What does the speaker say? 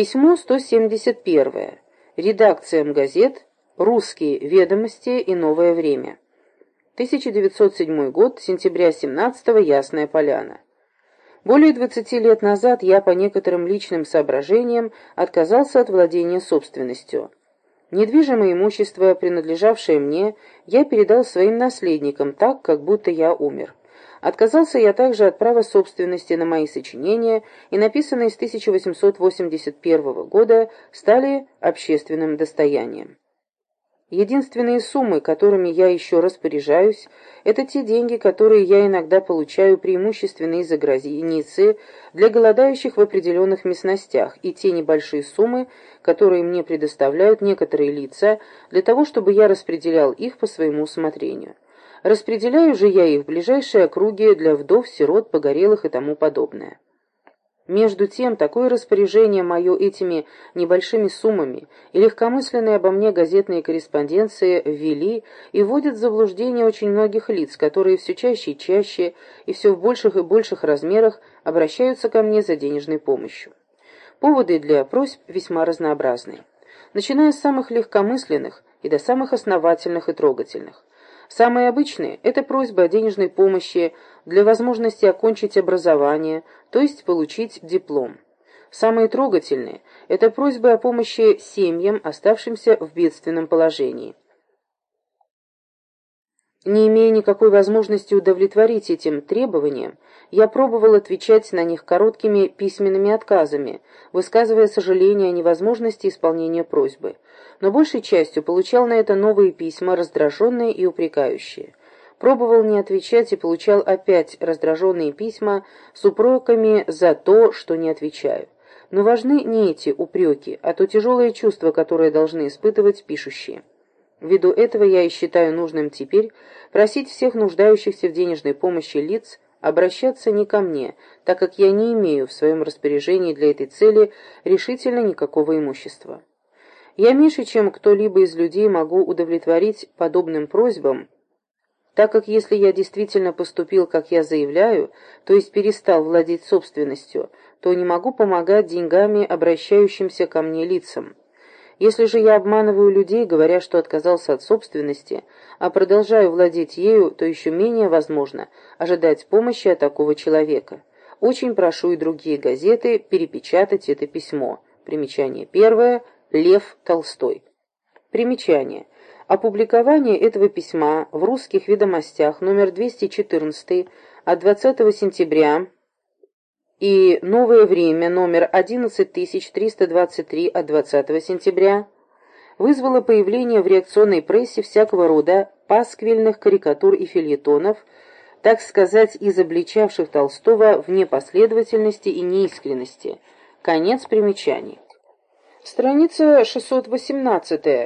Письмо 171. Редакциям газет «Русские ведомости» и «Новое время». 1907 год, сентября 17 -го, Ясная Поляна. Более 20 лет назад я по некоторым личным соображениям отказался от владения собственностью. Недвижимое имущество, принадлежавшее мне, я передал своим наследникам так, как будто я умер. Отказался я также от права собственности на мои сочинения, и написанные с 1881 года стали общественным достоянием. Единственные суммы, которыми я еще распоряжаюсь, это те деньги, которые я иногда получаю преимущественно из-за границы для голодающих в определенных местностях, и те небольшие суммы, которые мне предоставляют некоторые лица для того, чтобы я распределял их по своему усмотрению. Распределяю же я их в ближайшие округи для вдов, сирот, погорелых и тому подобное. Между тем, такое распоряжение мое этими небольшими суммами и легкомысленные обо мне газетные корреспонденции ввели и вводят в заблуждение очень многих лиц, которые все чаще и чаще и все в больших и больших размерах обращаются ко мне за денежной помощью. Поводы для просьб весьма разнообразные, начиная с самых легкомысленных и до самых основательных и трогательных. Самые обычные – это просьба о денежной помощи для возможности окончить образование, то есть получить диплом. Самые трогательные – это просьбы о помощи семьям, оставшимся в бедственном положении. Не имея никакой возможности удовлетворить этим требованиям, я пробовал отвечать на них короткими письменными отказами, высказывая сожаление о невозможности исполнения просьбы, но большей частью получал на это новые письма, раздраженные и упрекающие. Пробовал не отвечать и получал опять раздраженные письма с упреками за то, что не отвечаю. Но важны не эти упреки, а то тяжелое чувство, которое должны испытывать пишущие. Ввиду этого я и считаю нужным теперь просить всех нуждающихся в денежной помощи лиц обращаться не ко мне, так как я не имею в своем распоряжении для этой цели решительно никакого имущества. Я меньше, чем кто-либо из людей могу удовлетворить подобным просьбам, так как если я действительно поступил, как я заявляю, то есть перестал владеть собственностью, то не могу помогать деньгами обращающимся ко мне лицам. Если же я обманываю людей, говоря, что отказался от собственности, а продолжаю владеть ею, то еще менее возможно ожидать помощи от такого человека. Очень прошу и другие газеты перепечатать это письмо. Примечание первое. Лев Толстой. Примечание. Опубликование этого письма в «Русских ведомостях» номер 214 от 20 сентября и «Новое время» номер 11323 от 20 сентября вызвало появление в реакционной прессе всякого рода пасквильных карикатур и фильетонов, так сказать, изобличавших Толстого в непоследовательности и неискренности. Конец примечаний. Страница 618.